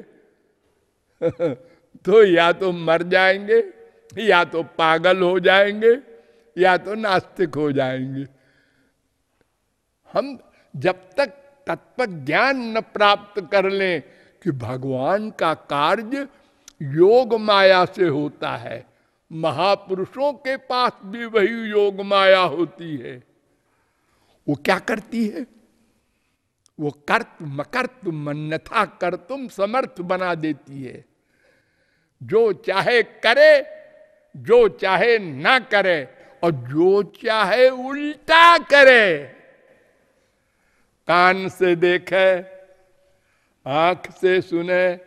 तो या तो मर जाएँगे, या तो पागल हो जाएँगे। या तो नास्तिक हो जाएँगे। हम जब तक तत्व ज्ञान न प्राप्त कर लें कि भगवान का कार्य योग माया से होता है, महापुरुषों के पास भी वही योग माया होती है। वो क्या करती है? वो कर्त मकर्त मन्यथा कर तुम समर्थ बना देती है। जो चाहे करे, जो चाहे ना करे और जो चाहे उल्टा करे। कान से देखे, आँख से सुने,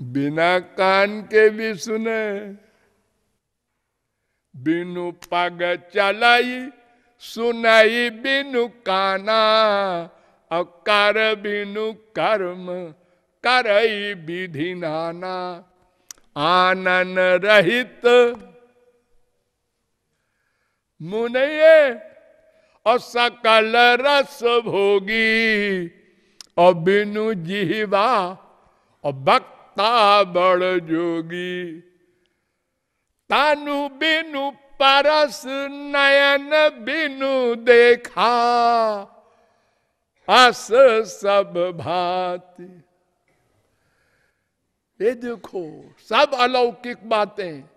बिना कान के भी सुने। बिनु पग चलाई, सुनाई बिनु काना और कर बिनु कर्म, करई विधि नाना। आनन रहित मुनये, और सकल रस भोगी, और बिनु जिहवा, और बक्ता बड़ जोगी। तानु बिनु परस, नयन बिनु देखा, अस सब भांति। ये देखो, सब अलौकिक बातें।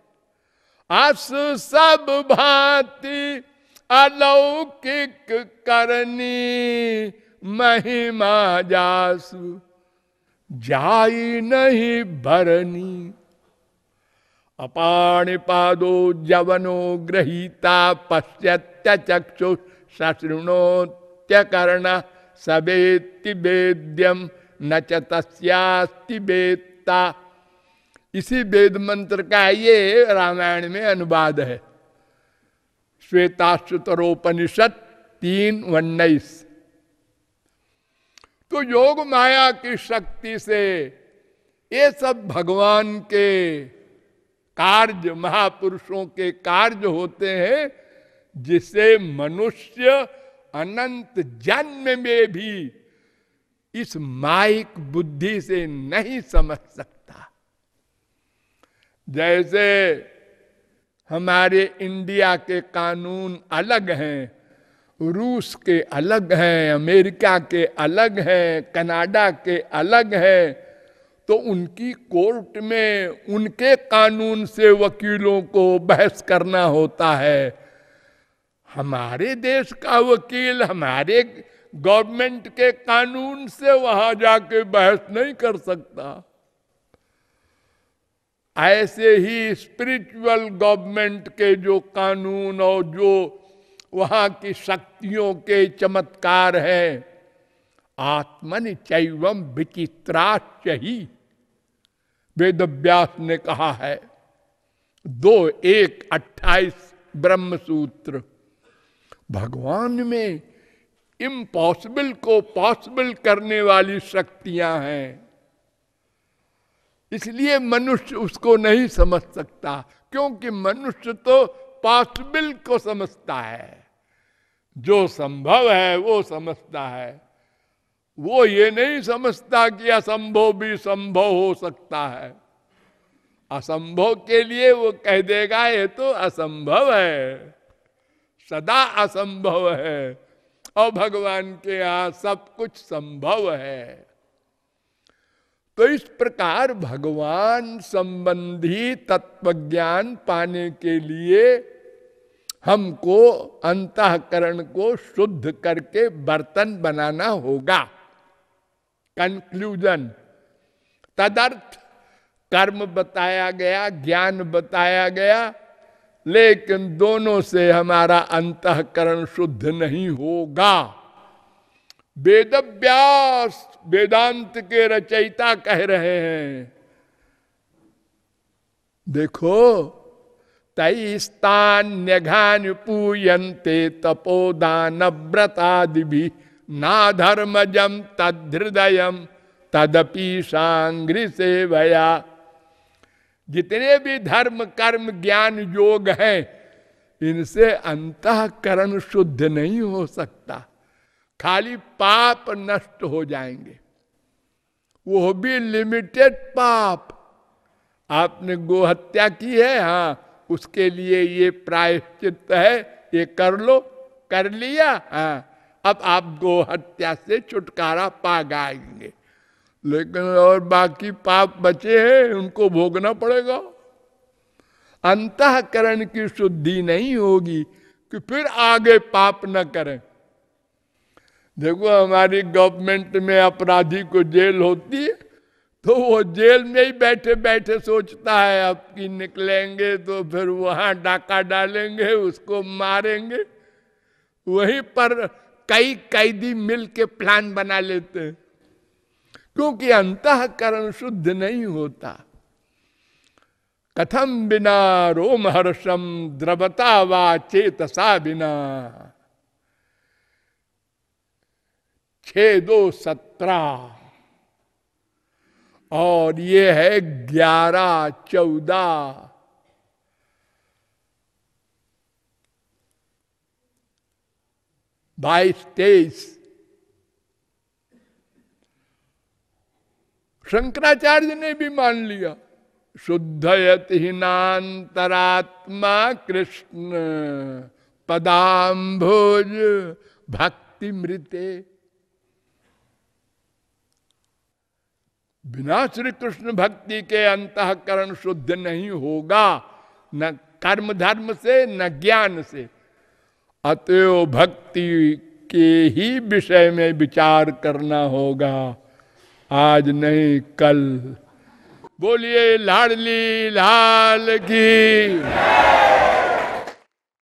अस सब भांति अलौकिक करनी महिमा जासु, जाई नहीं भरनी। अपाणिपादो जवनो ग्रहीता पश्यत्य चक्षु शृणोत्यकर्ण सबेति वेद्यम न तस्यास्ति वेत्ता। इसी वेद मंत्र का ये रामायण में अनुवाद है। श्वेताश्रुतरोपनिषद तीन उन्नीस। तो योग माया की शक्ति से ये सब भगवान के कार्य, महापुरुषों के कार्य होते हैं, जिसे मनुष्य अनंत जन्म में भी इस माइक बुद्धि से नहीं समझ सकता। जैसे हमारे इंडिया के कानून अलग हैं, रूस के अलग हैं, अमेरिका के अलग हैं, कनाडा के अलग हैं तो उनकी कोर्ट में उनके कानून से वकीलों को बहस करना होता है। हमारे देश का वकील, हमारे गवर्नमेंट के कानून से वहाँ जाके बहस नहीं कर सकता। ऐसे ही स्पिरिचुअल गवर्नमेंट के जो कानून और जो वहाँ की शक्तियों के चमत्कार है आत्मन चैवम विचित्राच ही वेद व्यास ने कहा है, दो एक अट्ठाईस ब्रह्म सूत्र भगवान में इम्पॉसिबल को पॉसिबल करने वाली शक्तियाँ हैं। इसलिए मनुष्य उसको नहीं समझ सकता, क्योंकि मनुष्य तो पॉसिबल को समझता है। जो संभव है वो समझता है। वो ये नहीं समझता कि असंभव भी संभव हो सकता है। असंभव के लिए वो कह देगा, ये तो असंभव है। सदा असंभव है। और भगवान के यहाँ सब कुछ संभव है। तो इस प्रकार भगवान संबंधी तत्व ज्ञान पाने के लिए हमको अंतकरण को शुद्ध करके बर्तन बनाना होगा। कंक्लूजन तदर्थ कर्म बताया गया, ज्ञान बताया गया, लेकिन दोनों से हमारा अंतकरण शुद्ध नहीं होगा। वेद व्यास वेदांत के रचयिता कह रहे हैं। देखो तई स्थान्यघान पूयन्ते तपोदान व्रतादि भी ना धर्मजम तदृदय तदपि सांग्री से भया जितने भी धर्म, कर्म, ज्ञान, योग हैं, इनसे अंतकरण शुद्ध नहीं हो सकता। खाली पाप नष्ट हो जाएँगे। वो भी लिमिटेड पाप। आपने गोहत्या की है हाँ उसके लिए ये प्रायश्चित है, ये कर लो, कर लिया हाँ। अब आप गोहत्या से छुटकारा पा गाएँगे लेकिन और बाकी पाप बचे हैं, उनको भोगना पड़ेगा। अंतकरण की शुद्धि नहीं होगी कि फिर आगे पाप न करें। देखो, हमारी गवर्नमेंट में अपराधी को जेल होती है तो वो जेल में ही बैठे बैठे सोचता है, अब कि निकलेंगे तो फिर वहाँ डाका डालेंगे, उसको मारेंगे। वहीं पर कई कैदी मिल के प्लान बना लेते हैं, क्योंकि अंतकरण शुद्ध नहीं होता। कथम बिना रोम हर्षम द्रवता वा चेतसा बिना। छे दो सत्रह। और ये है ग्यारह चौदह। बाईस तेईस। शंकराचार्य ने भी मान लिया शुद्धयत हिनातरात्मा कृष्ण, पदाम्भोज भक्ति मृते बिना श्री कृष्ण भक्ति के अंतकरण शुद्ध नहीं होगा, न कर्म धर्म से, न ज्ञान से। अतएव भक्ति के ही विषय में विचार करना होगा। आज नहीं, कल। बोलिए, लाडली, लाल की।